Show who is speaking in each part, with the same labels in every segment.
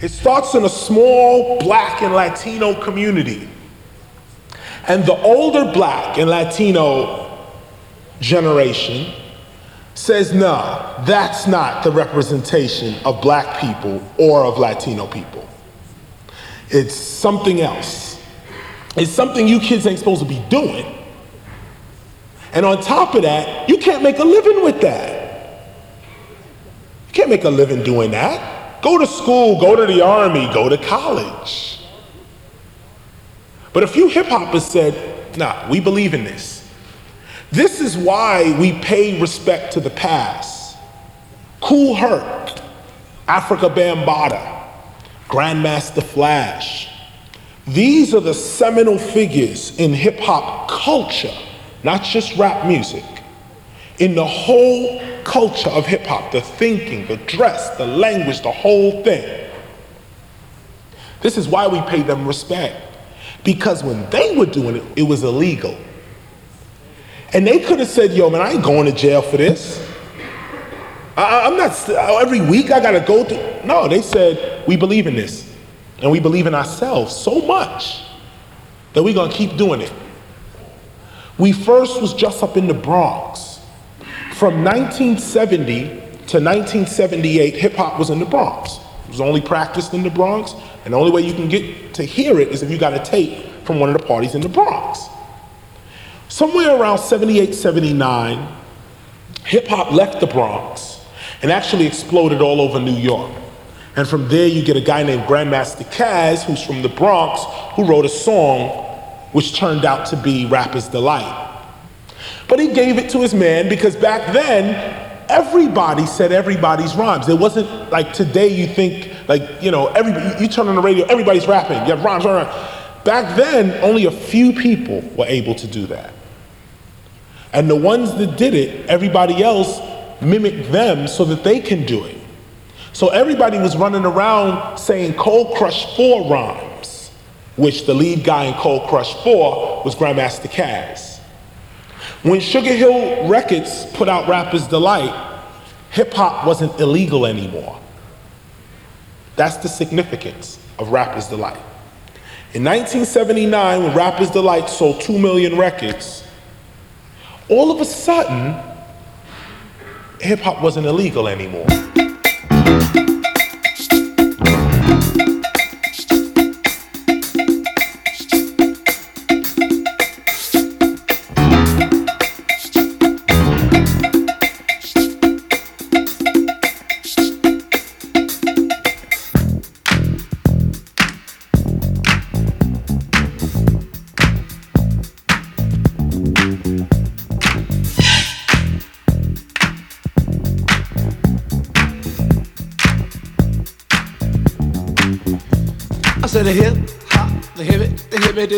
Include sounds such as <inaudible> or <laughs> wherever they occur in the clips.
Speaker 1: It starts in a small black and Latino community. And the older black and Latino generation says, no, that's not the representation of black people or of Latino people. It's something else. It's something you kids ain't supposed to be doing. And on top of that, you can't make a living with that. You can't make a living doing that. Go to school, go to the army, go to college. But a few hip hoppers said, nah, we believe in this. This is why we pay respect to the past. Kool Herc, Afrika Bambaataa, Grandmaster Flash. These are the seminal figures in hip hop culture not just rap music, in the whole culture of hip hop, the thinking, the dress, the language, the whole thing. This is why we pay them respect. Because when they were doing it, it was illegal. And they could have said, yo, man, I ain't going to jail for this. I, am not, every week I gotta go through. No, they said, we believe in this. And we believe in ourselves so much that we're gonna keep doing it. We first was just up in the Bronx. From 1970 to 1978, hip hop was in the Bronx. It was only practiced in the Bronx, and the only way you can get to hear it is if you got a tape from one of the parties in the Bronx. Somewhere around 78, 79, hip hop left the Bronx and actually exploded all over New York. And from there, you get a guy named Grandmaster Caz, who's from the Bronx, who wrote a song which turned out to be Rapper's Delight. But he gave it to his man because back then, everybody said everybody's rhymes. It wasn't like today you think, like, you know, everybody, you turn on the radio, everybody's rapping, you have rhymes, rhymes. Back then, only a few people were able to do that. And the ones that did it, everybody else mimicked them so that they can do it. So everybody was running around saying Cold Crush 4 rhymes which the lead guy in Cold Crush 4 was Grandmaster Caz. When Sugar Hill Records put out Rapper's Delight, hip hop wasn't illegal anymore. That's the significance of Rapper's Delight. In 1979, when Rapper's Delight sold 2 million records, all of a sudden, hip hop wasn't illegal anymore.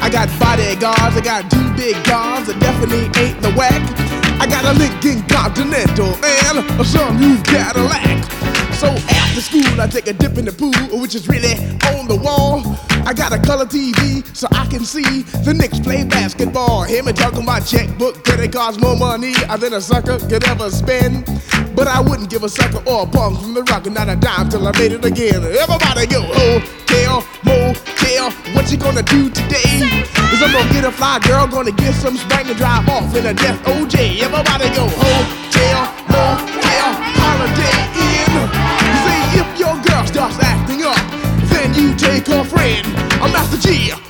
Speaker 2: I got bodyguards, I got two big guns that definitely ain't the whack. I got a Lincoln Continental and some new Cadillac. So after school, I take a dip in the pool, which is really on the wall. I got a color TV so I can see the Knicks play basketball. Him and talking my checkbook, credit cards more money I than a sucker could ever spend. But I wouldn't give a sucker or a punk from the rock and not a dime till I made it again. Everybody go, hotel, motel, what you gonna do today? Is I'm gonna get a fly girl, gonna get some spank and drive off in a death OJ. Everybody go, hotel, motel, holiday. You see, if your girl starts acting up, then you take her friend. I'm Master Gee.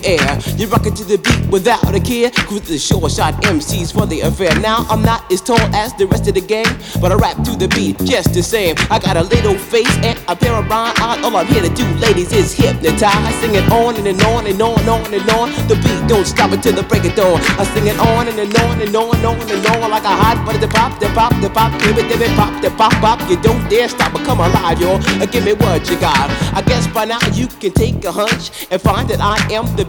Speaker 3: air. You rock it to the beat without a care. Cruise the short shot MCs for the affair. Now I'm not as tall as the rest of the gang, but I rap to the beat just the same. I got a little face and a pair of rhyme eyes. All I'm here to do, ladies, is hypnotize. Sing it on and, and on and on and on and on. The beat don't stop until the break of dawn. I sing it on and, and on and on and on and on like a hot butter. The pop, the pop, the pop, give it, give it, pop, the pop, pop. You don't dare stop or come alive, yo. Uh, Give me what you got. I guess by now you can take a hunch and find that I am the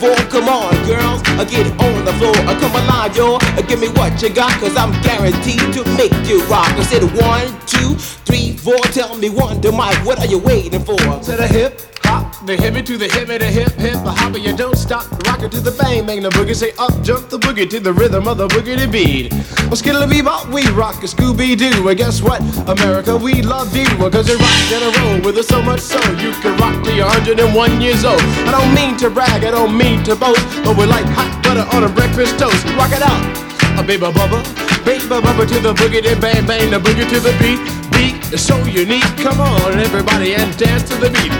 Speaker 3: four. Come on, girls, I get on the floor. I come alive, yo. Uh, Give me what you got, cause I'm guaranteed to make you rock. I said one, two, three, four. Tell me one to Mike, what are you waiting for?
Speaker 4: To the hip hop, the hippie to the hippie, the hip hip, the hopper, you don't stop. Rock it to the bang bang, the boogie say up, jump the boogie to the rhythm of the boogity beat. Well, skittle bebop, we rock a Scooby Doo. And guess what? America, we love you. Cause you rock in a roll with us so much so you can rock till you're 101 years old. I don't mean to brag, I don't mean to boast, but we're like hot butter on a breakfast toast. Rock it out, a baby bubba, baby bubba to the boogie, boogity bang bang, the boogie to the beat. Beat is so unique. Come on, everybody, and dance to the beat.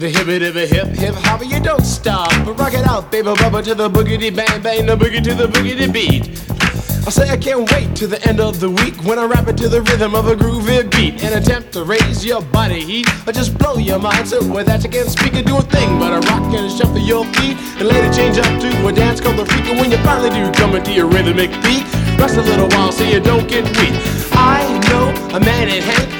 Speaker 4: The hip it, the hip hip hip hopper, you don't stop. But rock it out, baby bubba to the boogity bang bang, the boogie to the boogity beat. I say I can't wait to the end of the week when I rap it to the rhythm of a groovy beat. And attempt to raise your body heat or just blow your mind. So with that you can't speak or do a thing but I rock and shuffle your feet. And later change up to a dance called the freak and when you finally do come into your rhythmic beat. Rest a little while so you don't get weak. I know a man named Hank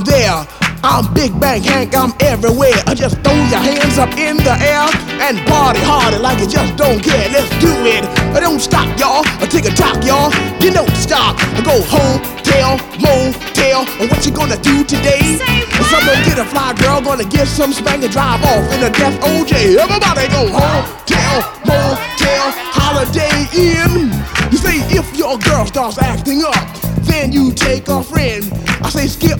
Speaker 2: there. I'm Big Bang Hank, I'm everywhere. I just throw your hands up in the air and party harder like you just don't care. Let's do it. I don't stop, y'all. I take a talk, y'all. You don't stop. I go home, tell, motel. And what you gonna do today? Someone get a fly girl, gonna get some spank and drive off in a death OJ. Everybody go home, tell, motel, holiday in. You say if your girl starts acting up, then you take a friend. I say skip,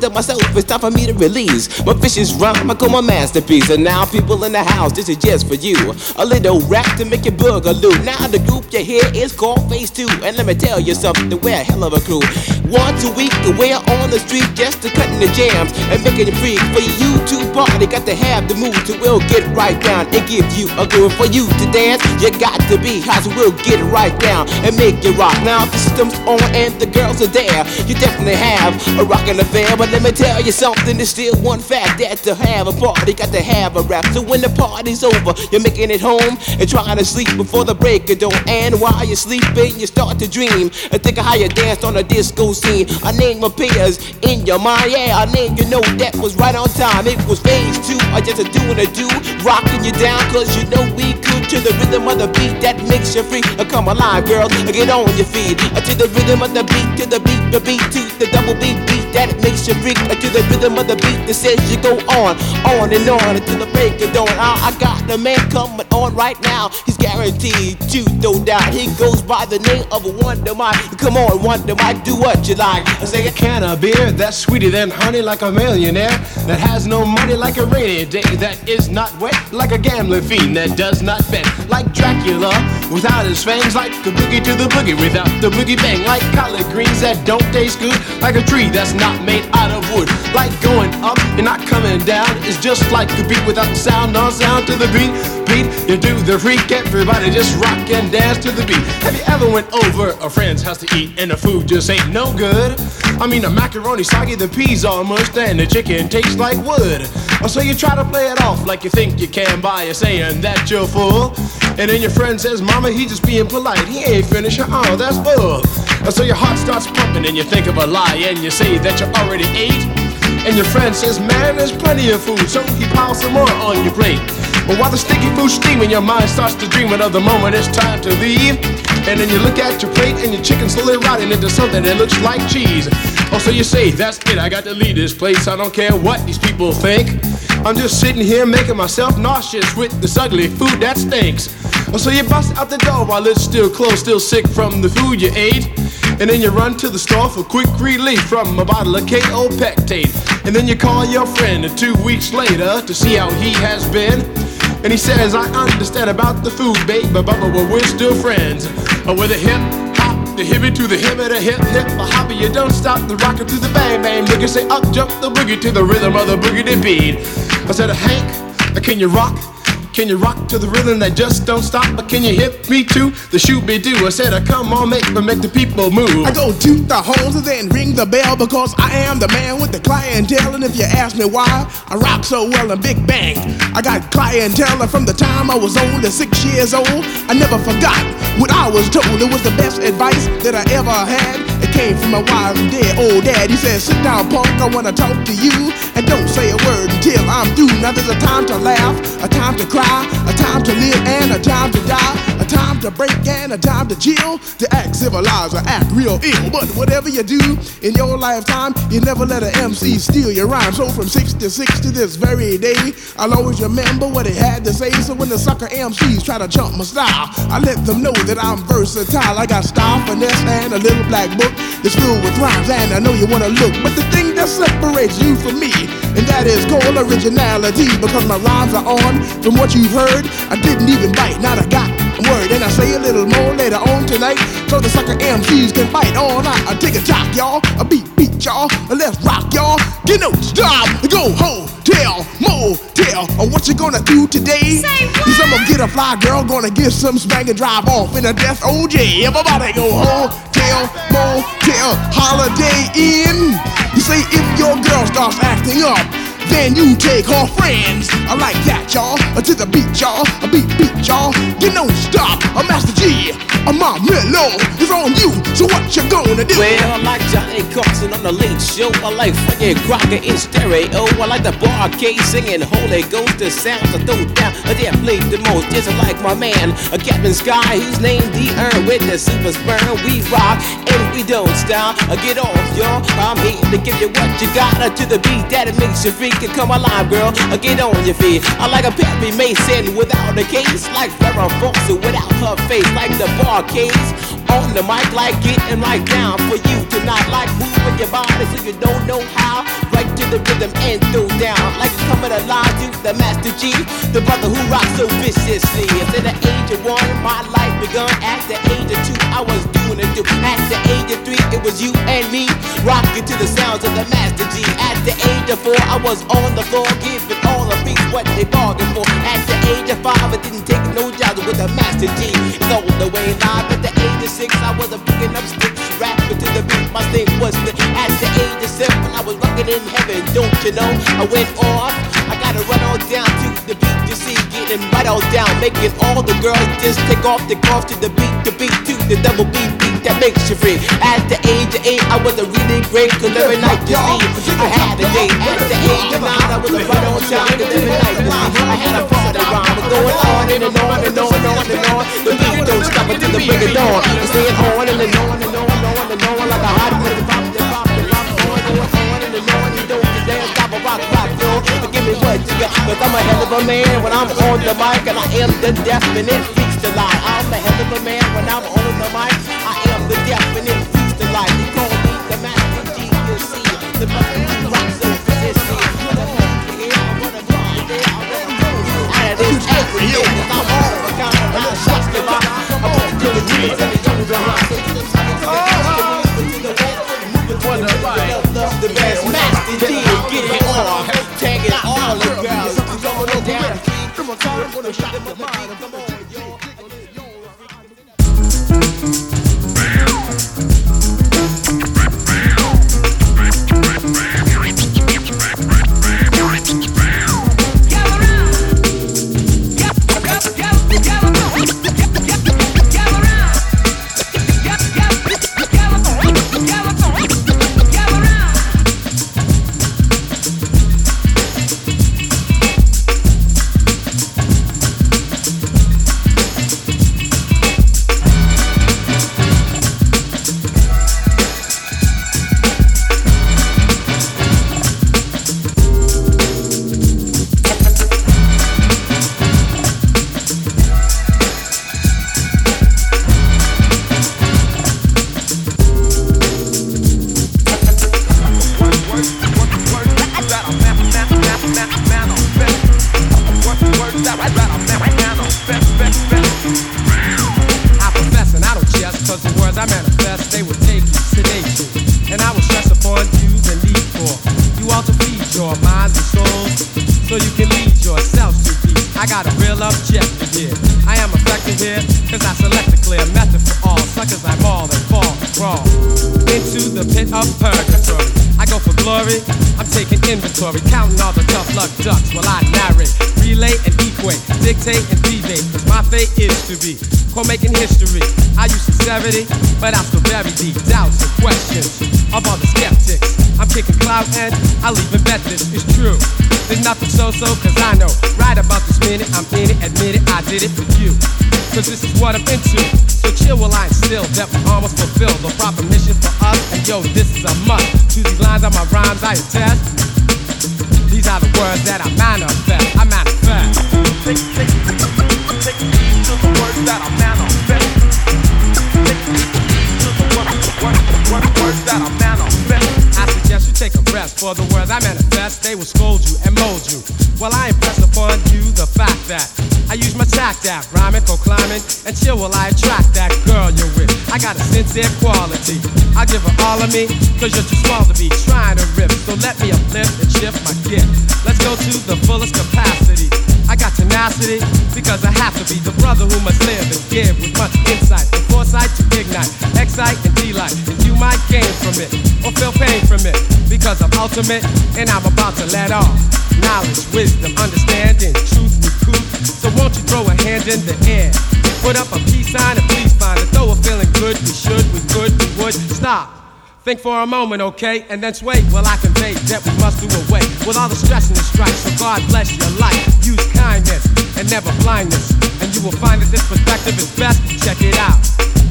Speaker 3: to myself, it's time for me to release my vicious rhyme. I call my masterpiece. And now, people in the house, this is just for you. A little rap to make you boogaloo. Now, the group you hear is called Phase 2. And let me tell you something, we're a hell of a crew. Once a week, we're on the street just to cutting the jams and making it free. For you to party, got to have the mood to we'll get right down and give you a groove. For you to dance, you got to be hot, so we'll get right down and make you rock. Now, the system's on and the girls are there, you definitely have a rockin' affair. But let me tell you something, there's still one fact that to have a party, got to have a rap. So when the party's over, you're making it home and trying to sleep before the break of dawn. And while you're sleeping, you start to dream and think of how you danced on a disco scene. A name appears in your mind, yeah, a name you know that was right on time. It was phase two, I just a doing a do, rocking you down, cause you know we could to the rhythm of the beat that makes you free. Uh, Come alive, girl, uh, get on your feet. To the rhythm of the beat, to the beat, the beat, to the double beat, beat that makes you To the rhythm of the beat that says you go on, on and on until the break of dawn. I, I got the man coming on right now. He's guaranteed to no doubt. He goes by the name of a Wonder Mike. Come on, Wonder Mike, do what you like. I say
Speaker 4: a can of beer that's sweeter than honey, like a millionaire that has no money, like a rainy day that is not wet, like a gambling fiend that does not bet, like Dracula without his fangs, like a boogie to the boogie without the boogie bang, like collard greens that don't taste good, like a tree that's not made out of wood, like going up and not coming down. It's just like a beat without the sound, no sound to the beat. Beat, you do the freak, everybody just rock and dance to the beat. Have you ever went over a friend's house to eat and the food just ain't no good? I mean, the macaroni soggy, the peas all mushed, and the chicken tastes like wood. So you try to play it off like you think you can by a saying that you're full. And then your friend says, Mama, he just being polite. He ain't finished. Oh, that's bull. So your heart starts pumping and you think of a lie and you say that you already ate. And your friend says, Man, there's plenty of food, so he piles some more on your plate. But while the sticky food's steaming, your mind starts to dream of the moment it's time to leave. And then you look at your plate and your chicken slowly rotting into something that looks like cheese. Oh, so you say, That's it, I got to leave this place. I don't care what these people think. I'm just sitting here making myself nauseous with this ugly food that stinks. So you bust out the door while it's still closed, still sick from the food you ate. And then you run to the store for quick relief from a bottle of Kaopectate. And then you call your friend two weeks later to see how he has been. And he says, I understand about the food, babe, but, but, but we're still friends. Uh, with a hip hop, the hippie to the hip, the hip hip, the hopper, you don't stop the rocker to the bang bang. Look and say up jump the boogie to the rhythm of the boogie to beat. I said, Hank, can you rock? Can you rock to the rhythm that just don't stop? But can you hit me to the shoot be do? I said, uh, come on, make but make the people move.
Speaker 2: I go to the homes and then ring the bell because I am the man with the clientele. And if you ask me why I rock so well in Big Bang, I got clientele from the time I was only six years old. I never forgot what I was told. It was the best advice that I ever had. It came from my wise and dead old dad. He said, Sit down, punk, I wanna talk to you. And don't say a word until I'm through. Now there's a time to laugh, a time to cry, a time to live, and a time to die. A time to break and a time to chill. To act civilized or act real ill. But whatever you do in your lifetime, you never let an MC steal your rhyme. So from 66 to this very day, I'll always remember what he had to say. So when the sucker MCs try to jump my style, I let them know that I'm versatile. I got style, finesse, and a little black book that's filled with rhymes. And I know you wanna look, but the thing that separates you from me, and that is called originality. Because my rhymes are on from what you've heard. I didn't even bite, not a got word. And I say a little more later on tonight, so the sucker MCs can fight all night. I take a jock, y'all, a beat, beat, y'all, let's rock, y'all. Get no stop, go hotel, motel. Or what you gonna do today?
Speaker 5: Say what?
Speaker 2: Cause I'm gonna get a fly girl, gonna get some spank and drive off in a death oh, OJ. Everybody go hotel, motel, holiday inn. You say if your girl starts acting up, then you take her friends. I like that, y'all. To the beat, y'all. A beat, beat, y'all. You don't stop. A Master Gee. A my mellow is on you. So what you gonna do?
Speaker 3: Well, I like Johnny Carson on the late show. I like Frankie Crocker in stereo. I like the Bar-Kays singing Holy Ghost. The sounds I throw down. I did play the most. Just like my man, a Captain Sky. He's named the Earn with the super sperm. We rock and we don't stop. Uh, get off, y'all. I'm here to give you what you got uh, to the beat that it makes you freak. Can come alive, girl. Uh, get on your feet. I like a Perry Mason without a case. Like Farrah Fawcett without her face. Like the Bar-Kays on the mic. Like getting right down for you to not Like moving your body so you don't know how. Right to the rhythm and throw down. Like coming alive to the Master Gee. The brother who rocks so viciously. At the age of one, my life begun. At the age of two, I was doing it. At the age of three, it was you and me. Rocking to the sounds of the Master Gee. At the age of four, I was on the floor giving all the beats what they bargained for. At the age of five, I didn't take no jobs with a Master Gee. All the way live. At the age of six, I was a picking up sticks, rapping to the beat. My thing was the. At the age of seven, I was rocking in heaven. Don't you know? I went off. I gotta run on down to the beat to see, right on down, making all the girls just take off the cuffs to the beat, the beat to the double beat beat that makes you free. At the age of eight, I was a really great, cause every night you see, I had a date. At the age of nine, I was a right on time, cause every night you see, I had a party rhyme, but going on and on and on and on and on. The beat don't stop until the break of dawn. Staying on me what you got, cause I'm a hell of a man when I'm on the mic and I am the definite beats the lie. I'm a hell of a man when I'm on the mic. I am the definite beats the lie. You call me the master Gee, you see. The brother who rocks. Out of this every year, I'm all the kind of rock shots to my. I'm want to the trees and the jungle behind. The best master Gee, get it on, all the girls, going down.
Speaker 2: Come on, Tom, I'm gonna shut my mind.
Speaker 5: I'm taking inventory, counting all the tough luck ducks while I narrate, relay and equate, dictate and debate, cause my fate is to be for making history. I use sincerity, but I'm still very deep. Doubts and questions of all the skeptics. I'm kicking clout and I'll even bet this is true. There's nothing so-so, cause I know right about this minute, I'm in it, admit it, I did it for you. Cause this is what I'm into. So chill while I instill that we almost fulfill the proper mission for us. And yo, this is a must. To these lines are my rhymes, I attest. These are the words that I manifest. I manifest.
Speaker 6: I
Speaker 5: suggest you take a rest for the words I manifest. They will scold you and mold you. Well, I impress upon you the fact that I use my tact that rhyming, for climbing, and chill while I attract that girl you're with. I got a sincere quality. I give her all of me, cause you're too small to be trying to rip. So let me uplift and shift my gift. Let's go to the fullest capacity. Got tenacity because I have to be the brother who must live and give with much insight and foresight to ignite, excite and delight. And you might gain from it or feel pain from it because I'm ultimate and I'm about to let off. Knowledge, wisdom, understanding, truth, recruit. So won't you throw a hand in the air? Put up a peace sign and please find it. Though we're feeling good, we should, we could, we would. Stop. Think for a moment, okay? And then sway. Well, I convey that we must do away with all the stress and the strife. So God bless your life. Use kindness and never blindness. And you will find that this perspective is best. Check it out.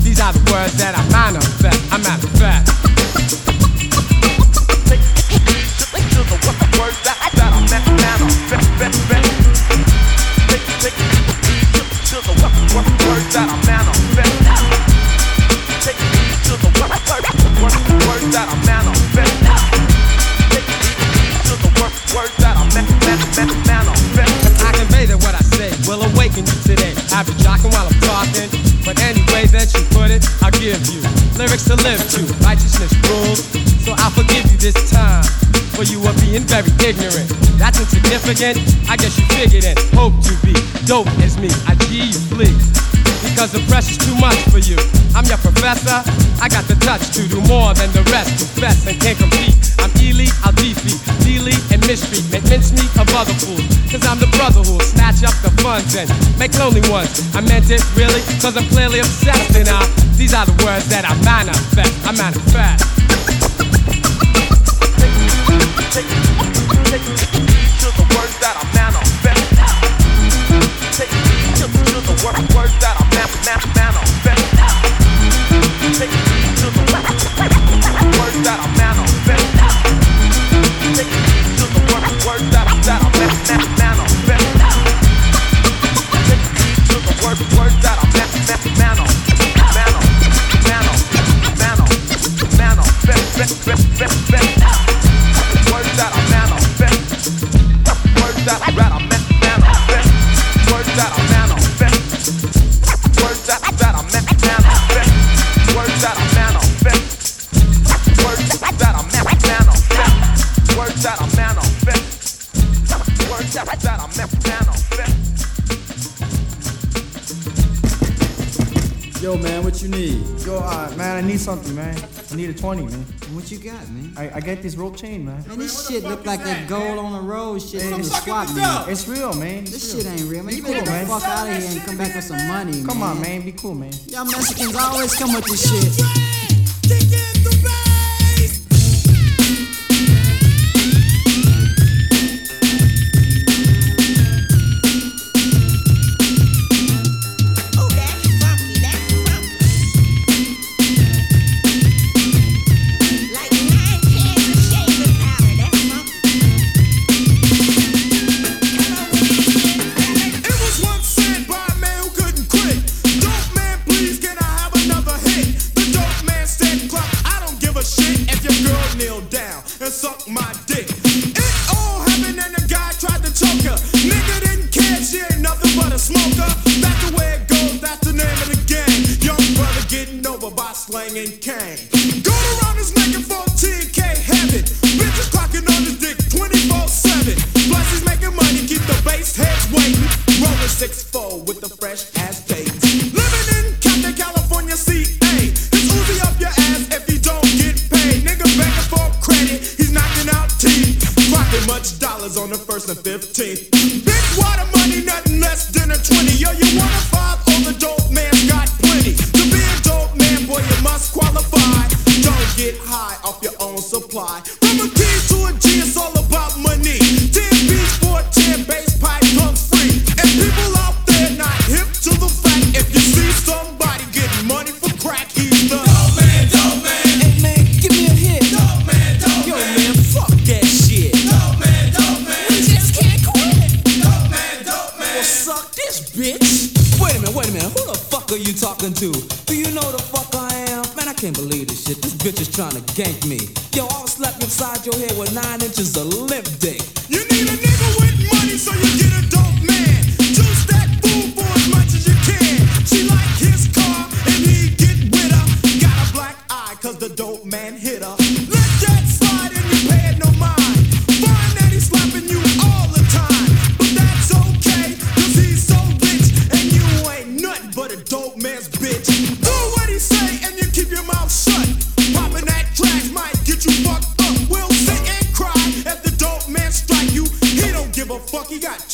Speaker 5: These are the words that I manifest. I manifest.
Speaker 7: I. I
Speaker 5: convey that what I say will awaken you today. I've been jocking while I'm talking, but any way that you put it, I'll give you lyrics to live to. Righteousness rules, so I'll forgive you this time. For you are being very ignorant. That's insignificant. I guess you figured it. Hope to be dope as me. I G you please. Because the pressure's too much for you. I'm your professor. I got the touch to do more than the rest. Confess and can't compete. I'm elite, I'll defeat. Delete and mistreat. Make mincemeat of other fools. Cause I'm the brother who'll snatch up the funds and make lonely ones. I meant it really, cause I'm clearly obsessed. And I, these are the words that I manifest. I manifest.
Speaker 7: Take, take heed to the words that I manifest. Take the wor- words that I man, man, manifest. Take heed to the wo- words that I manifest. Take heed to the wor- words that I, that I man, man, manifest. Take heed to the wor- words that I man, man, mano, mano, mano, mano, manifest, best, best. Words that I man,
Speaker 8: what you need?
Speaker 9: Yo, uh, man, I need something, man. I need a 20, man.
Speaker 8: What you got, man?
Speaker 9: I, I get this rope chain, man.
Speaker 8: Man, this shit look like that gold on the road shit
Speaker 9: Hey,
Speaker 8: from the
Speaker 9: it's-
Speaker 8: swap meet.
Speaker 9: It's real, man.
Speaker 8: This
Speaker 9: It's
Speaker 8: shit ain't real, man.
Speaker 9: Be
Speaker 8: You better
Speaker 9: cool,
Speaker 8: get
Speaker 9: man.
Speaker 8: the fuck out of here and come back with some money,
Speaker 9: Come
Speaker 8: man.
Speaker 9: on, man. Be cool, man.
Speaker 8: Y'all Mexicans always come with this shit.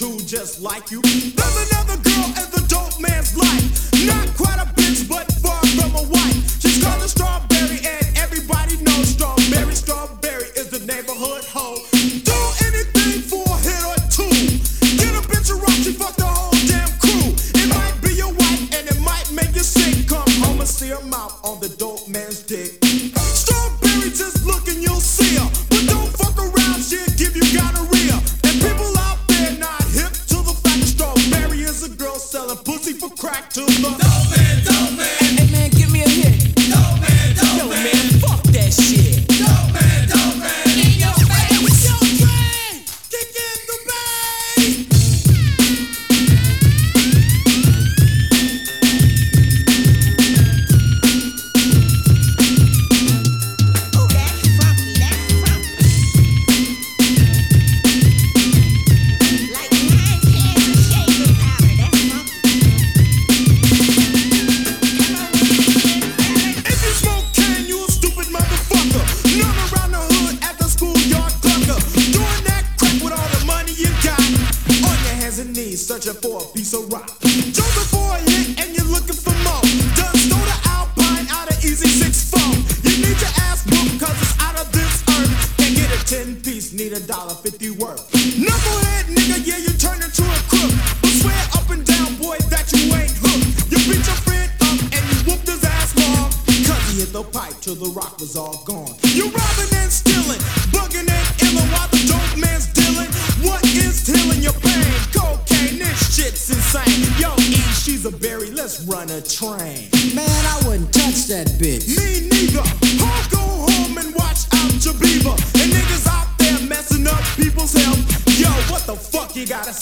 Speaker 8: two just
Speaker 10: like
Speaker 8: you.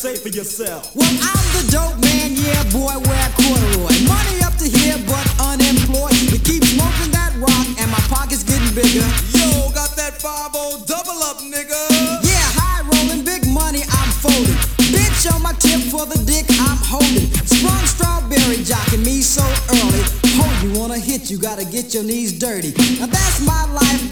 Speaker 8: say for yourself.
Speaker 11: Well, I'm the dope man, yeah, boy, wear corduroy. Money up to here, but unemployed. We keep smoking that rock, and my pocket's getting bigger.
Speaker 8: Yo, got that 5 double up, nigga.
Speaker 11: Yeah, high rolling, big money, I'm folding. Bitch on my tip for the dick I'm holding. Sprung strawberry jocking me so early. Hold, you wanna hit, you gotta get your knees dirty. Now that's my life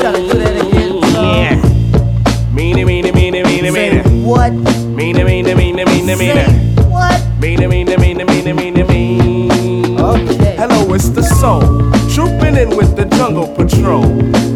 Speaker 11: gotta
Speaker 12: do that again.
Speaker 13: Yeah. Meanie, meanie, meanie, meanie, meanie.
Speaker 12: what?
Speaker 13: Meanie, meanie, meanie, meanie, meanie.
Speaker 12: what?
Speaker 13: Meanie, meanie, meanie, meanie, meanie, meanie.
Speaker 12: Okay.
Speaker 13: Hello, it's the soul. Trooping in with the jungle patrol.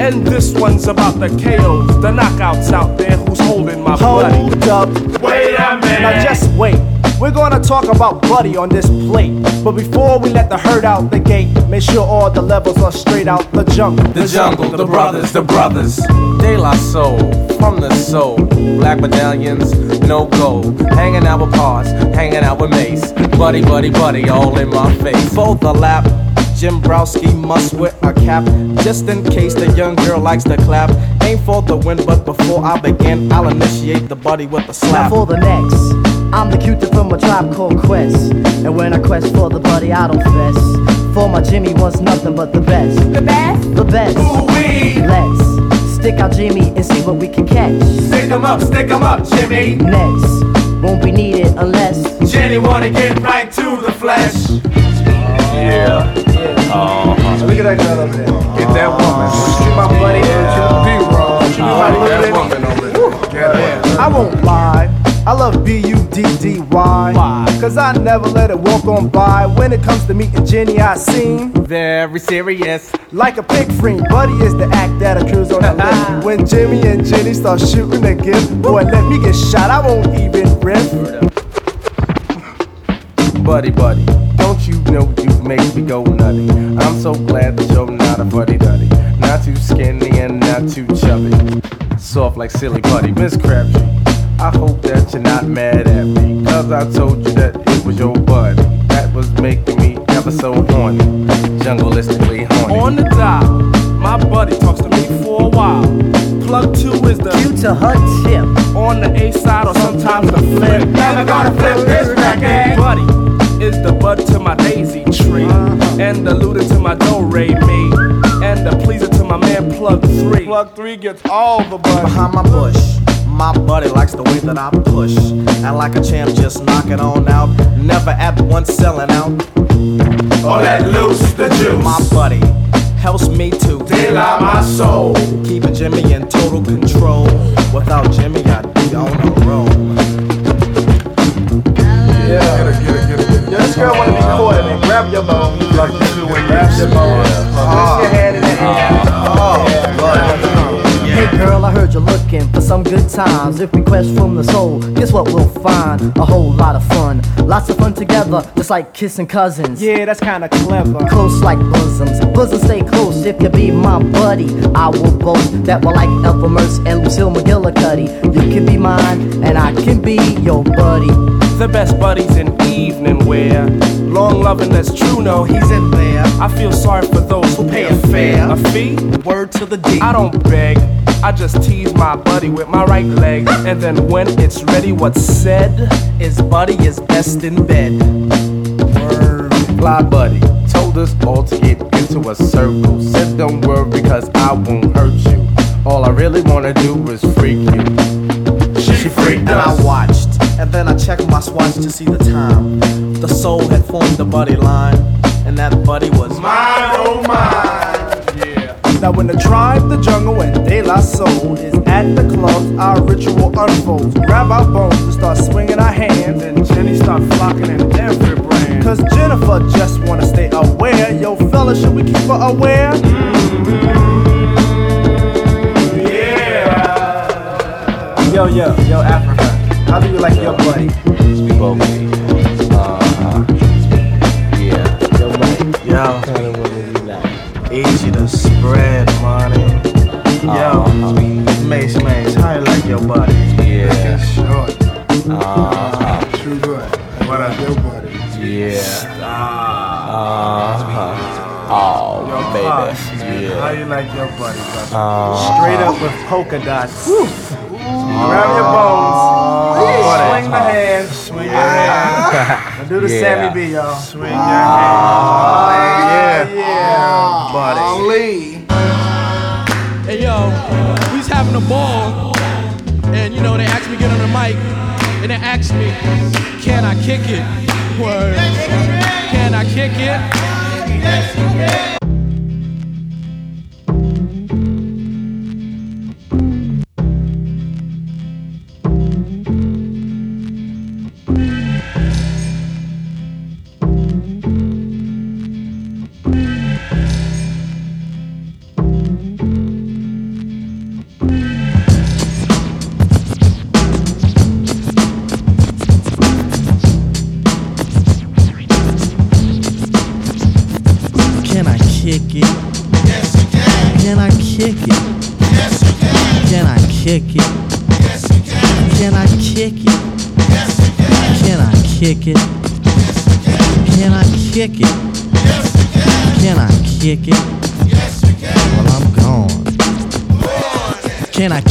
Speaker 13: And this one's about the KOs, the knockouts out there who's holding my.
Speaker 14: Hold up.
Speaker 13: Wait a minute.
Speaker 14: Now just wait. We're gonna talk about Buddy on this plate. But before we let the herd out the gate, make sure all the levels are straight out the jungle.
Speaker 4: The jungle, the brothers, the brothers. De La Soul, from the soul. Black medallions, no gold. Hanging out with Pos, hanging out with Mace. Buddy, buddy, buddy, all in my face.
Speaker 14: Fold the lap. Jimbrowski must wear a cap just in case the young girl likes to clap. Aim for the win, but before I begin, I'll initiate the buddy with a
Speaker 15: Now
Speaker 14: slap.
Speaker 15: for the next, I'm the cutie from a tribe called Quest. And when I quest for the buddy, I don't fess. For my Jimmy wants nothing but the best.
Speaker 12: The best?
Speaker 15: The best. Let's stick out Jimmy and see what we can catch.
Speaker 4: Stick 'em up, stick 'em up, Jimmy.
Speaker 15: Next, won't be needed unless.
Speaker 4: Jenny wanna get right to the flesh.
Speaker 13: Yeah. Uh-huh.
Speaker 14: At that girl over there.
Speaker 13: Get that woman.
Speaker 14: My buddy.
Speaker 13: That woman over there. Get her.
Speaker 14: I won't lie. I love B-U-D-D-Y. Cause I never let it walk on by. When it comes to meeting Jenny, I seem
Speaker 4: Very serious.
Speaker 14: like a pig friend. Buddy is the act that accrues on the <laughs> list. When Jimmy and Jenny start shooting the gift, boy, let me get shot. I won't even riff.
Speaker 4: Buddy, buddy, don't you know you make me go nutty? I'm so glad that you're not a buddy duddy. Not too skinny and not too chubby. Soft like silly putty. Miss Crabtree, I hope that you're not mad at me. Cause I told you that it was your buddy. That was making me ever so horny. Jungleistically horny.
Speaker 13: On the dial, my buddy talks to me for a while. Plug two is the
Speaker 15: Due to her tip.
Speaker 13: on the A side or sometimes the flip.
Speaker 4: Never gonna flip this record.
Speaker 13: Buddy is the bud to my daisy tree, uh-huh. and the looter to my do re me, and the pleaser to my man plug three.
Speaker 14: Plug three gets all the bud
Speaker 16: behind my bush. My buddy likes the way that I push. And like a champ, just knock it on out. Never at once selling out.
Speaker 4: All that loose the juice.
Speaker 16: My buddy helps me to
Speaker 4: Daylight my soul.
Speaker 16: keeping Jimmy in total control. Without Jimmy, I'd be on a roll.
Speaker 14: Yo, this girl wanna be caught in it. Grab your bone. Like you do when grab your bone. Place your hand in the air.
Speaker 15: Hey girl, I heard you're looking for some good times. If we quest from the soul, guess what we'll find? A whole lot of fun. Lots of fun together, just like kissing cousins.
Speaker 14: Yeah, that's kinda clever.
Speaker 15: Close like bosoms. Bosoms stay close if you be my buddy. I will boast that we're like Ethel Mertz and Lucille McGillicuddy. You can be mine, and I can be your buddy.
Speaker 13: The best buddies in evening wear. Long loving that's true, no, he's in there. I feel sorry for those who pay a fare. A fee?
Speaker 16: Word to the D.
Speaker 13: I don't beg. I just tease my buddy with my right leg. And then when it's ready, what's said?
Speaker 16: is buddy is best in bed.
Speaker 4: Fly buddy told us all to get into a circle. Said don't worry cause I won't hurt you. All I really wanna do is freak you. She freaked
Speaker 16: And I watched, and then I checked my swatch to see the time. The soul had formed the buddy line, and that buddy was
Speaker 4: Mine, oh mine.
Speaker 14: Now when the tribe, the jungle, and De La Soul is at the club, our ritual unfolds. Grab our bones and start swinging our hands.
Speaker 13: And Jenny start flocking in every brand.
Speaker 14: Cause Jennifer just wanna stay aware. Yo, fella, should we keep her aware? Mm-hmm. Yeah. Yo, yo, yo, Afrika. How do you like your buddy?
Speaker 4: Speak. Uh-huh. Yeah.
Speaker 16: Yo, buddy. Yo. Easy to spread money. Yo, Mace Mace, how you like your buddy?
Speaker 4: Yeah.
Speaker 17: Short.
Speaker 4: Uh-huh.
Speaker 17: True good. What up, your buddy?
Speaker 4: Yeah. Uh-huh. Oh, baby.
Speaker 14: How
Speaker 4: Yeah.
Speaker 14: you like your buddy, brother?
Speaker 4: Uh,
Speaker 14: Straight up with polka dots. Grab your bones. Swing the hand. Swing your ah. hand. And do the
Speaker 4: Yeah.
Speaker 14: Sammy B, y'all. Swing your ah, hand. Yeah, yeah, ah. buddy.
Speaker 17: Ali.
Speaker 18: Hey yo, we was having a ball, and you know they asked me to get on the mic, and they asked me, can I kick it?
Speaker 14: Word. Can I kick it?
Speaker 15: Can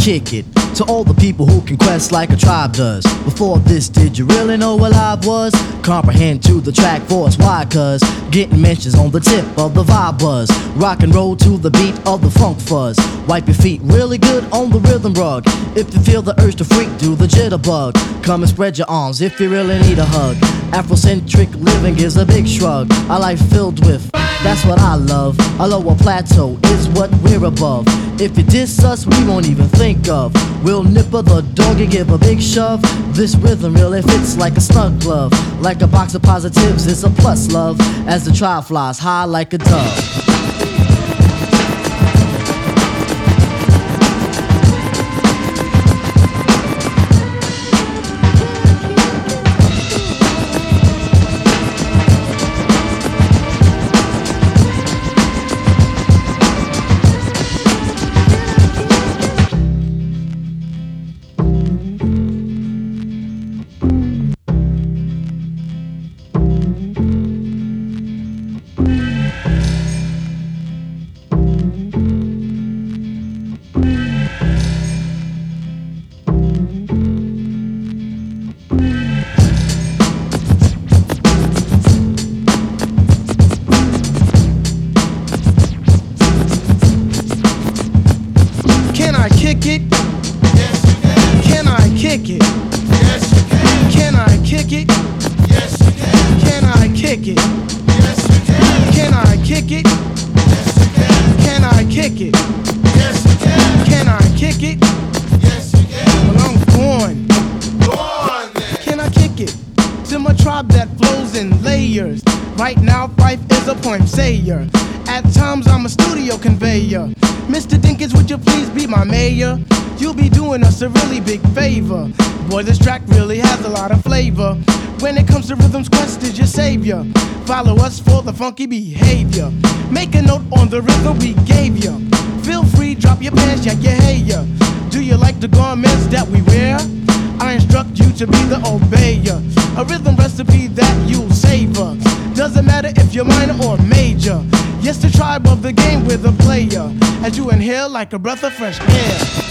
Speaker 15: kick it? To all the can quest like a tribe does. Before this, did you really know what live was? Comprehend to the track force. Why? Cuz getting mentions on the tip of the vibe buzz. Rock and roll to the beat of the funk fuzz. Wipe your feet really good on the rhythm rug. If you feel the urge to freak, do the jitterbug. Come and spread your arms if you really need a hug. Afrocentric living is a big shrug. A life filled with, that's what I love. A lower plateau is what we're above. If you diss us, we won't even think of. We'll nipper the dog and give a big shove. This rhythm really fits like a snug glove. Like a box of positives, it's a plus love. As the trial flies high like a dove.
Speaker 19: Savior. Follow us for the funky behavior. Make a note on the rhythm we gave you. Feel free, drop your pants, yank your hair. Do you like the garments that we wear? I instruct you to be the obeyer. A rhythm recipe that you'll savor. Doesn't matter if you're minor or major. Yes, the tribe of the game with a player. As you inhale like a breath of fresh air.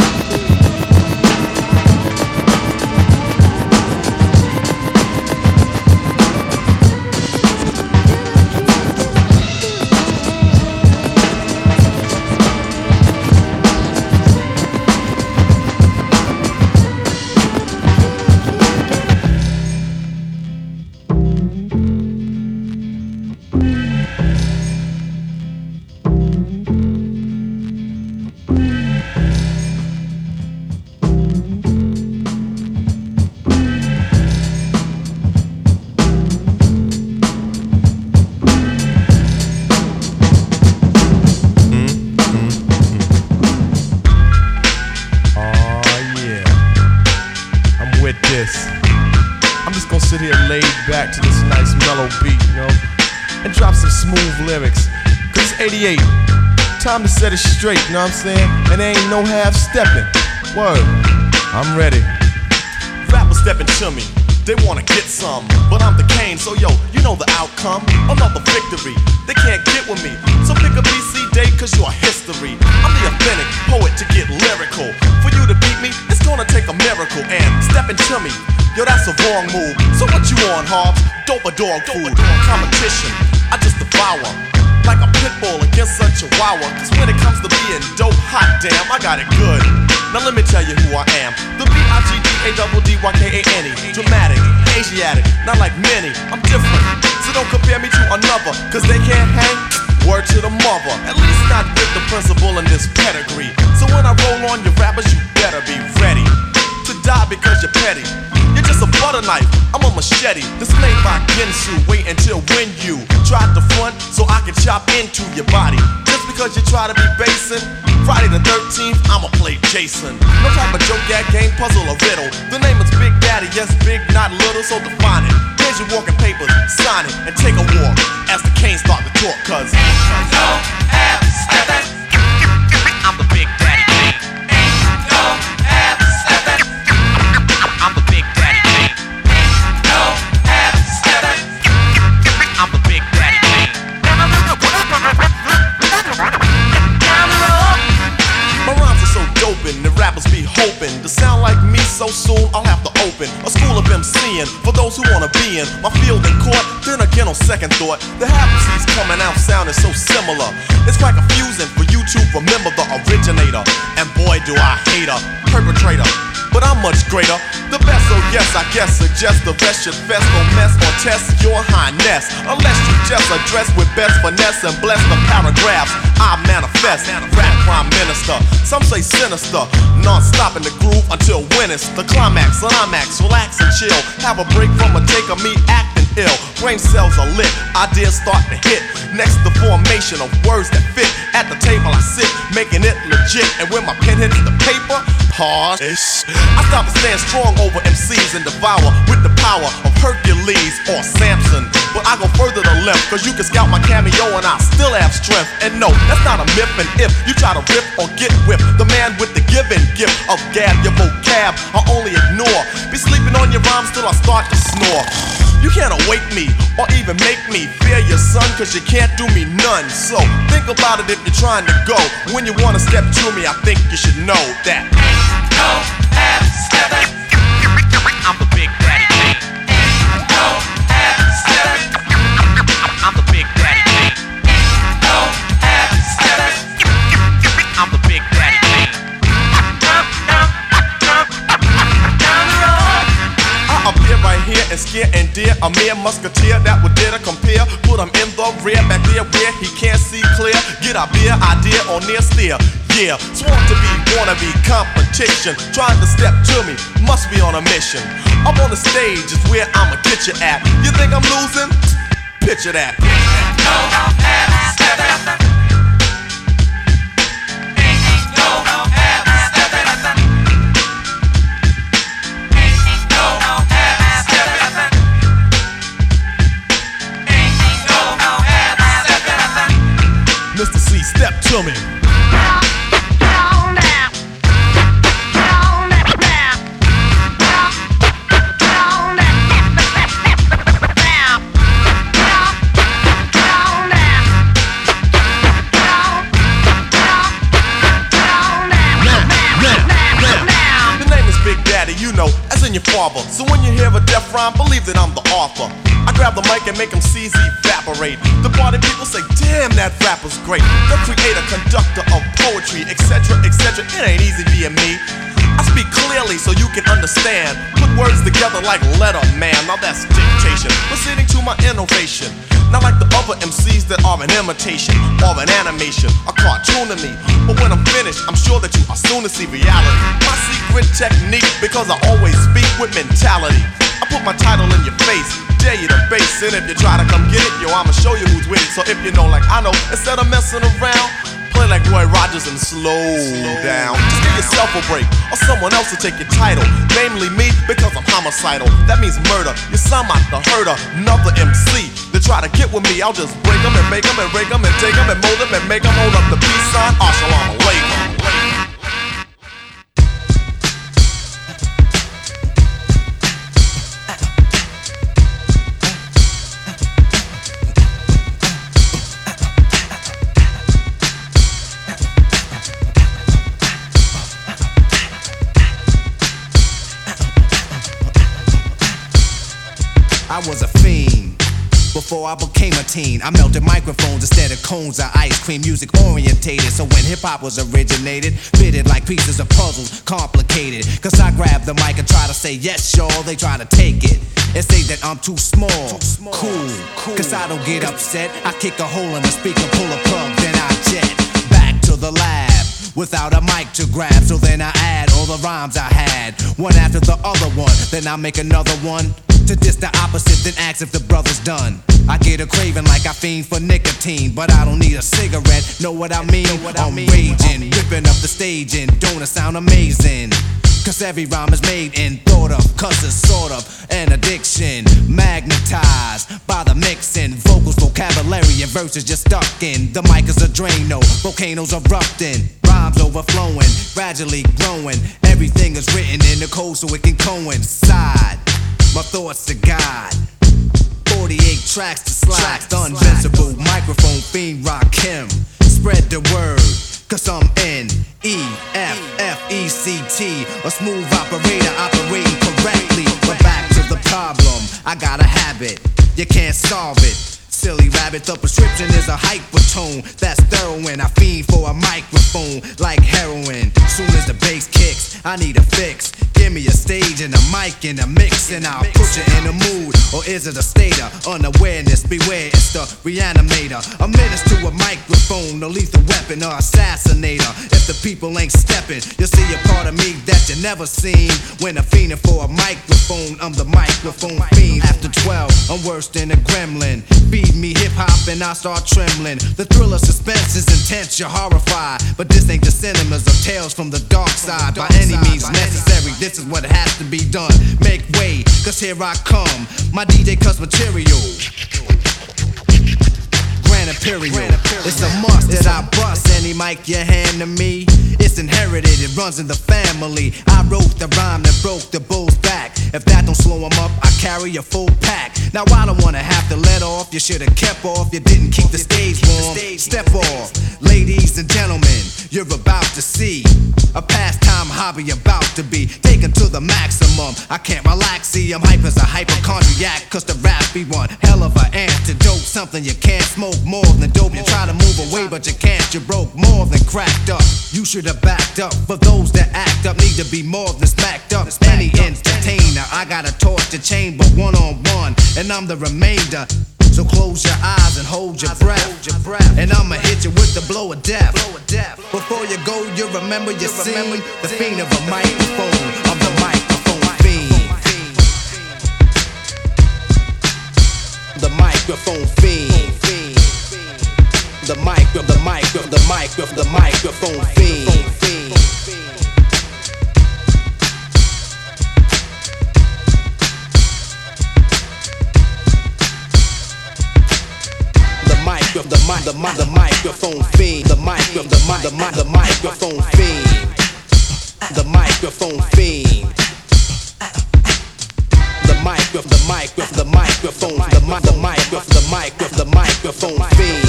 Speaker 20: Straight, you know what I'm saying? And there ain't no half stepping. Word, I'm ready.
Speaker 7: Rappers stepping to me, they wanna get some. But I'm the Kane, so yo, you know the outcome. Another victory, they can't get with me. So pick a BC day, cause you're history. I'm the authentic poet to get lyrical. For you to beat me, it's gonna take a miracle. And stepping to me, yo, that's a wrong move. So what you on, Hobbs? Dope or dog food? Competition, I just devour. Like a pit bull against a chihuahua. Cause when it comes to being dope, hot damn, I got it good. Now let me tell you who I am. The B-I-G-D-A-D-D-Y-K-A-N-E. Dramatic, Asiatic, not like many. I'm different, so don't compare me to another, cause they can't hang. Word to the mother, at least not with the principal in this pedigree. So when I roll on your rappers, you better be ready die because you're petty. You're just a butter knife, I'm a machete. This ain't by Ginsu. Wait until when you try to front so I can chop into your body. Just because you try to be basing. Friday the 13th, I'ma play Jason. No type of joke, gag, game, puzzle, or riddle. The name is Big Daddy, yes, big, not little, so define it. Here's your walking papers, sign it, and take a thought, the Happenseeds coming out sounding so similar. It's quite confusing for you to remember the originator. And boy, do I hate a perpetrator. But I'm much greater. The best, so yes, I guess suggest the best should fest or mess or test your highness. Unless you just address with best finesse and bless the paragraphs I manifest. Rap prime minister, some say sinister. Non-stop in the groove until when it's the climax. The Climax, relax and chill. Have a break from a take of me acting ill. Brain cells are lit, ideas start to hit. Next, the formation of words that fit. At the table I sit, making it legit. And when my pen hits the paper, harsh. I stop and stand strong over MCs and devour with the power of Hercules or Samson. But I go further to left, cause you can scout my cameo and I still have strength. And no, that's not a myth. And if you try to rip or get whipped, the man with the given gift of gab, your vocab, I only ignore. Be sleeping on your rhymes till I start to snore. You can't awake me or even make me fear your son, cause you can't do me none. So think about it if you're trying to go. When you wanna step to me, I think you should know that. I'm and scare and dear a mere musketeer that would dare to compare. Put him in the rear, back there where he can't see clear. Get a beer idea or near steer. Yeah, sworn to be, wanna be competition. Trying to step to me, must be on a mission. Up on the stage is where I'ma get you at. You think I'm losing? Picture that. Mr. C, me. The name is Big Daddy, you know, as in your father. So when you hear a death rhyme, believe that I'm the author. I grab the mic and make them C's evaporate. The party people say, damn, that rapper's great. The creator, conductor of poetry, etc., etc. It ain't easy being me. I speak clearly so you can understand. Put words together like letter man. Now that's dictation. Proceeding to my innovation. Not like the other MCs that are an imitation or an animation, a cartoon to me. But when I'm finished, I'm sure that you are soon to see reality. My secret technique, because I always speak with mentality. I put my title in your face, dare you to face it. If you try to come get it, yo, I'ma show you who's it. So if you know, like I know, instead of messing around, play like Roy Rogers and slow down. Just give yourself a break, or someone else will take your title. Namely me, because I'm homicidal. That means murder. You sound like the herder, another MC. They try to get with me, I'll just break them and make them and break them and take them and mold them and make them hold up the peace sign. Assalamu alaikum.
Speaker 21: Before I became a teen. I melted microphones instead of cones of ice cream, music orientated. So when hip hop was originated, fitted like pieces of puzzles, complicated. Cause I grab the mic and try to say yes, y'all, they try to take it. and say that I'm too small. Cool, cause I don't get upset. I kick a hole in the speaker, pull a plug, then I jet back to the lab without a mic to grab. So then I add all the rhymes I had, one after the other one. Then I make another one to diss the opposite, then ask if the brother's done. I get a craving like I fiend for nicotine, but I don't need a cigarette. Know what I mean? I'm raging, ripping up the stage, and don't it sound amazing? Cause every rhyme is made and thought of, cause it's sort of an addiction. Magnetized by the mixing, vocals, vocabulary, and verses just stuck in. The mic is a Drano, volcanoes erupting, rhymes overflowing, gradually growing. Everything is written in the code so it can coincide. My thoughts to God. 48 tracks to slide, the invincible microphone fiend rock him. Spread the word, cause I'm N E F F E C T, a smooth operator operating correctly. But back to the problem, I got a habit, you can't solve it. Silly rabbit, the prescription is a hypertone. That's heroin. I fiend for a microphone like heroin. Soon as the bass kicks, I need a fix. Give me a stage and a mic and a mix, and I'll put you in a mood. Or is it a state of unawareness? Beware, it's the reanimator. A menace to a microphone, a lethal weapon or assassinator. If the people ain't stepping, you'll see a part of me that you never seen. When I'm fiending for a microphone, I'm the microphone fiend. After 12, I'm worse than a gremlin. Me hip hop and I start trembling. The thrill of suspense is intense, you're horrified. But this ain't the cinemas of tales from the dark side. By any means necessary, this is what has to be done. Make way, cause here I come. My DJ cuts material. Grand Imperial. It's a must that I bust any mic you hand to me. It's inherited, it runs in the family. I wrote the rhyme that broke the bull's back. If that don't slow him up, I carry a full pack. Now I don't wanna have to let off. You should've kept off. You didn't keep the stage warm. Step off, ladies and gentlemen. You're about to see a pastime hobby about to be taken to the maximum. I can't relax, see, I'm hype as a hypochondriac. Cause the rap be one hell of an antidote. Something you can't smoke more than dope. You try to move away, but you can't. You broke more than cracked up. You should have backed up. For those that act up, need to be more than smacked up. Any entertainer, I got a torch to chamber one on one, and I'm the remainder. So close your eyes and hold your breath. And I'ma hit you with the blow of death. Before you go, you remember your scene. The fiend of a microphone. I'm the microphone fiend. The microphone fiend. The micro, the micro, the micro, the microphone fiend. Mic, the mic, the microphone fiend. The micro, the mic, the mic, the microphone fiend. The microphone fiend. The micro, the micro, the microphone, the mic, the micro, the micro, the microphone fiend.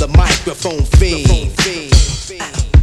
Speaker 21: The microphone fiend.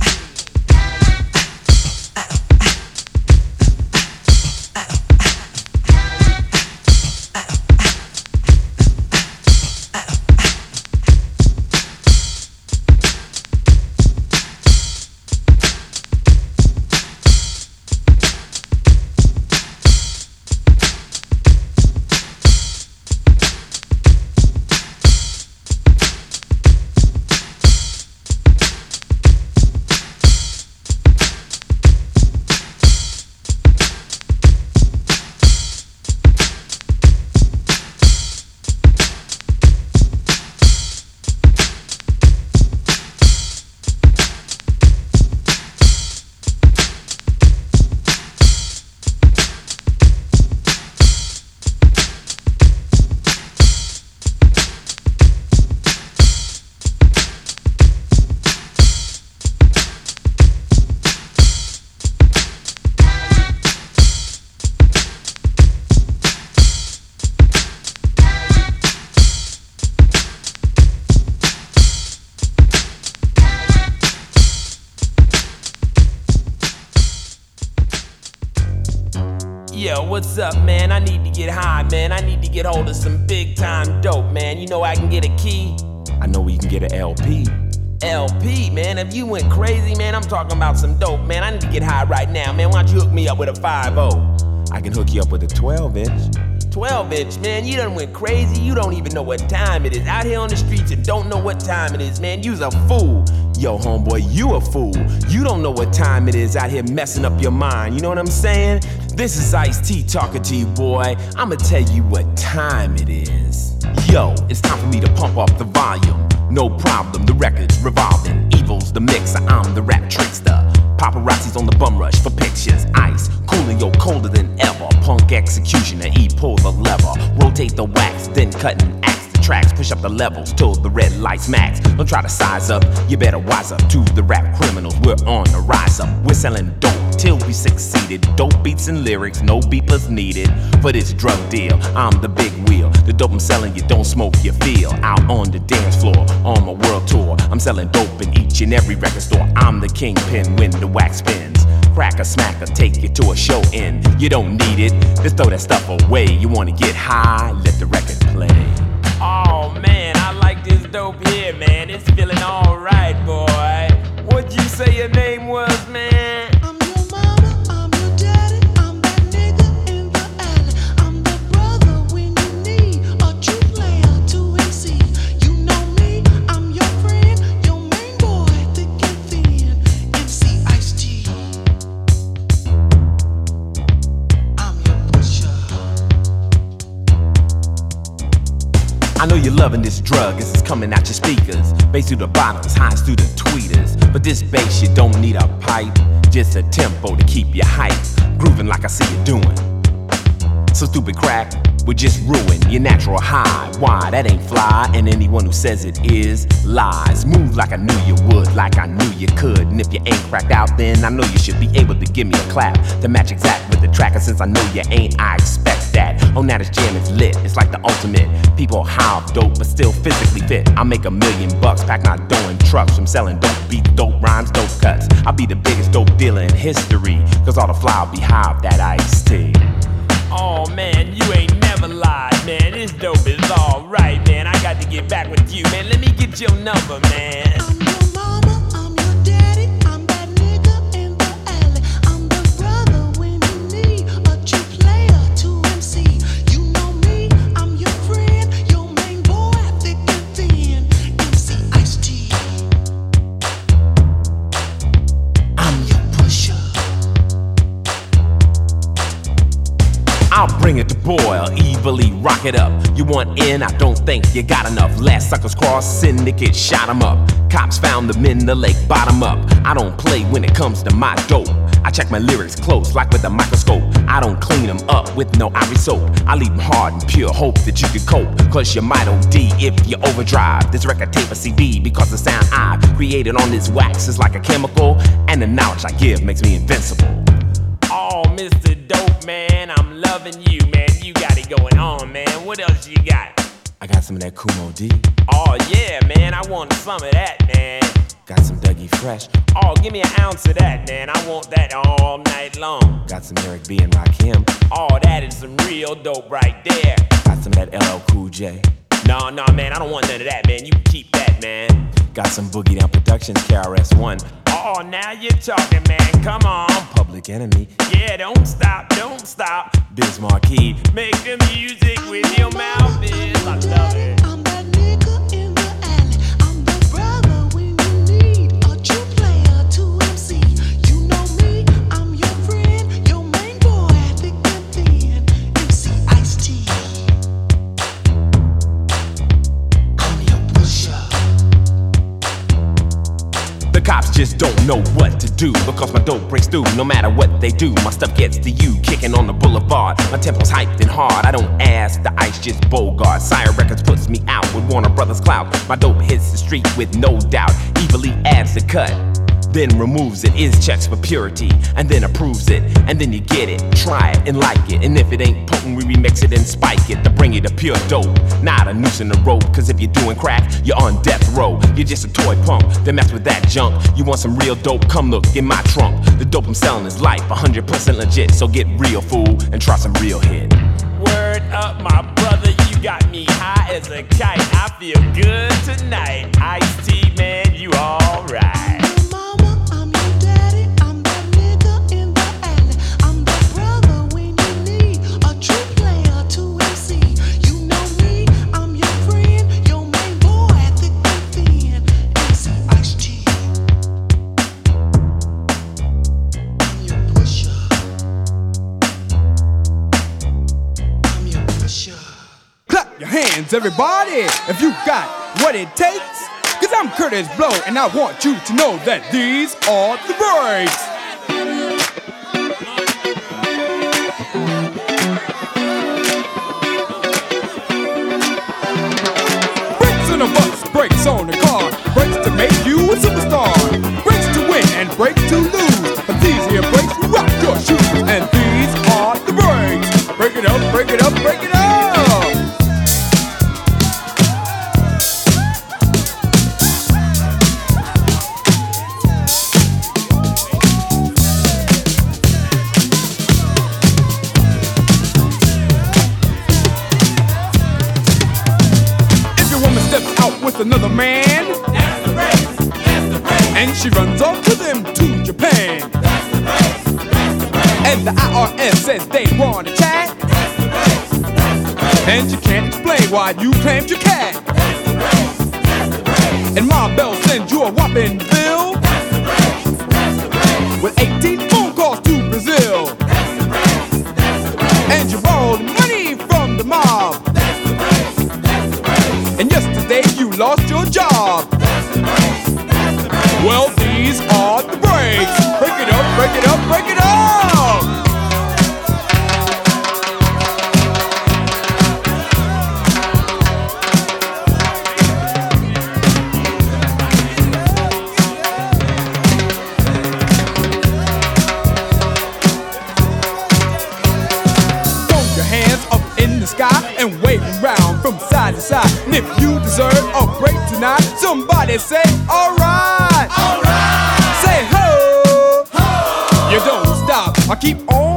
Speaker 22: Talking about some dope, man. I need to get high right now, man. Why don't you hook me up with a 5 0?
Speaker 3: I can hook you up with a 12 inch. 12 inch, man, you done went crazy. You don't even know what time it is. Out here on the streets and don't know what time it is, man. You's a fool. Yo, homeboy, you a fool. You don't know what time it is out here messing up your mind. You know what I'm saying? This is Ice T talking to you, boy. I'ma tell you what time it is. Yo, it's time for me to pump up the volume. No problem, the record's revolving. Evil's the mixer, I'm the rap trickster. Paparazzi's on the bum rush for pictures. Ice, cooling yo colder than ever. Punk executioner, E pull the lever. Rotate the wax, then cut and axe the tracks. Push up the levels till the red lights max. Don't try to size up, you better wise up to the rap criminals. We're on the rise up. We're selling dope till we succeeded. Dope beats and lyrics, no beepers needed. For this drug deal, I'm the big wheel. The dope I'm selling, you don't smoke, you feel. Out on the dance floor, on my world tour. I'm selling dope in each and every record store. I'm the kingpin when the wax spins. Crack a smack or take you to a show in. You don't need it, just throw that stuff away. You wanna get high, let the record play. Oh man, I like this dope here, man. It's feeling alright, boy. What'd you say your name was, loving this drug as it's coming out your speakers. Bass through the bottoms, highs through the tweeters. But this bass, you don't need a pipe, just a tempo to keep you hype. Grooving like I see you doing. So stupid crack would just ruin your natural high. Why? That ain't fly, and anyone who says it is lies. Move like I knew you would, like I knew you could. And if you ain't cracked out, then I know you should be able to give me a clap to match exact with the track. And since I know you ain't, I expect that. Oh, now this jam is lit. It's like the ultimate. People off dope, but still physically fit. I make a million bucks, pack my dough in trucks from selling dope beats, dope rhymes, dope cuts. I'll be the biggest dope dealer in history, cause all the fly will be high that Ice T. Oh man, you ain't never lied, man. This dope is alright, man. I got to get back with you, man. Let me get your number, man. Bring it to boil, evilly rock it up. You want in? I don't think you got enough. Last suckers cross, syndicate shot 'em up. Cops found them in the lake, bottom up. I don't play when it comes to my dope. I check my lyrics close, like with a microscope. I don't clean them up with no ivory soap. I leave them hard and pure, hope that you can cope. Cause you might OD if you overdrive. This record tape a CD because the sound I've created on this wax is like a chemical. And the knowledge I give makes me invincible. Oh, Mr. Dope Man, I'm loving you, man. You got it going on, man. What else you got? I got some of that Kool Moe Dee. Oh, yeah, man. I want some of that, man. Got some Dougie Fresh. Oh, give me an ounce of that, man. I want that all night long. Got some Eric B and Rakim. Oh, that is some real dope right there. Got some of that LL Cool J. No, no, man. I don't want none of that, man. You keep that, man. Got some Boogie Down Productions, KRS-One. Oh, now you're talking, man. Come on. Public Enemy. Yeah, don't stop, don't stop. Biz Markie. Make the music with your mouth is. I love it. Cops just don't know what to do because my dope breaks through no matter what they do. My stuff gets to you, kicking on the boulevard. My tempo's hyped and hard. I don't ask, the ice just bogart. Sire Records puts me out with Warner Brothers Clout. My dope hits the street with no doubt. Evilly adds the cut. Then removes it, is checks for purity, and then approves it, and then you get it, try it and like it. And if it ain't potent, we remix it and spike it to bring you to pure dope. Not a noose in the rope, cause if you're doing crack, you're on death row. You're just a toy punk, then mess with that junk. You want some real dope? Come look in my trunk. The dope I'm selling is life, 100% legit. So get real, fool, and try some real hit. Word up, my brother, you got me high as a kite. I feel good tonight. Ice T, man,
Speaker 8: got what it takes. Cause I'm Kurtis Blow, and I want you to know that these are the breaks. Breaks on a bus, breaks on a car, breaks to make you a superstar, breaks to win and breaks to lose. But these here breaks you claimed you can. That's the race, that's the race. And my wave from side to side. And if you deserve a break tonight, somebody say, alright. Alright. Say ho. Ho. You don't stop. I keep on.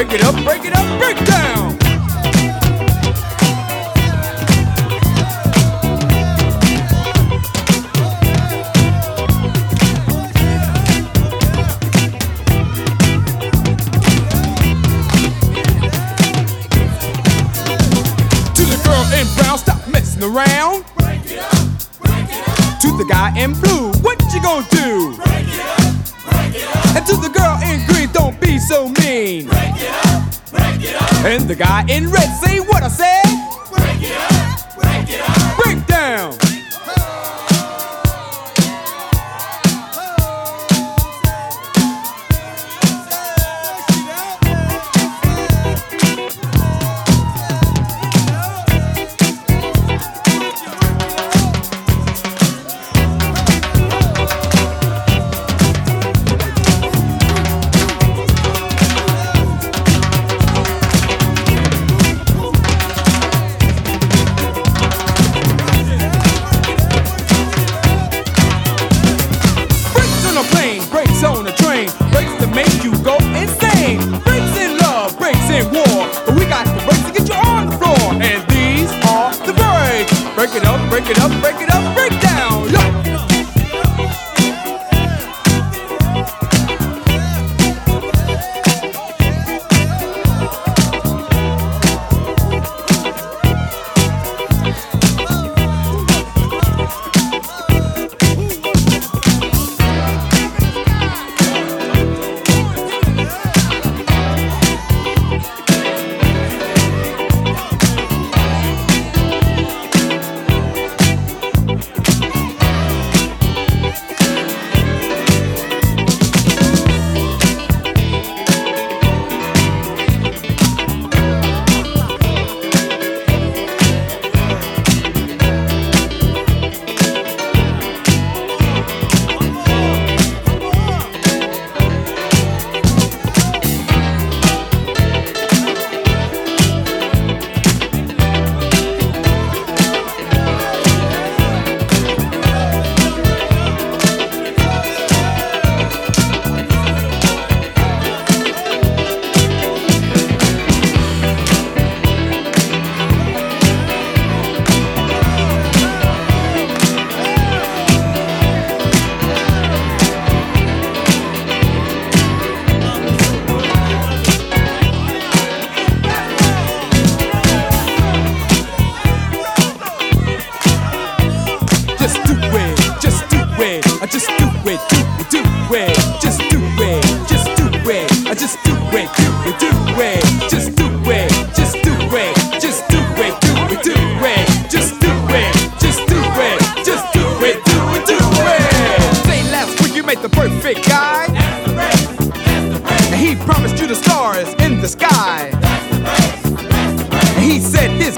Speaker 8: break it up. it up,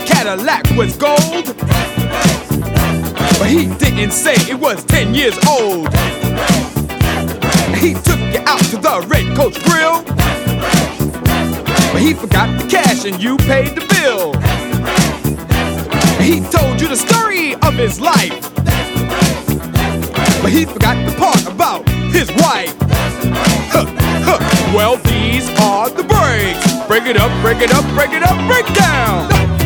Speaker 8: Cadillac was gold. But he didn't say it was 10 years old. He took you out to the Red Coach Grill. But he forgot the cash and you paid the bill. He told you the story of his life. But he forgot the part about his wife. Well, these are the breaks. Break it up, break it up, break it up, break down.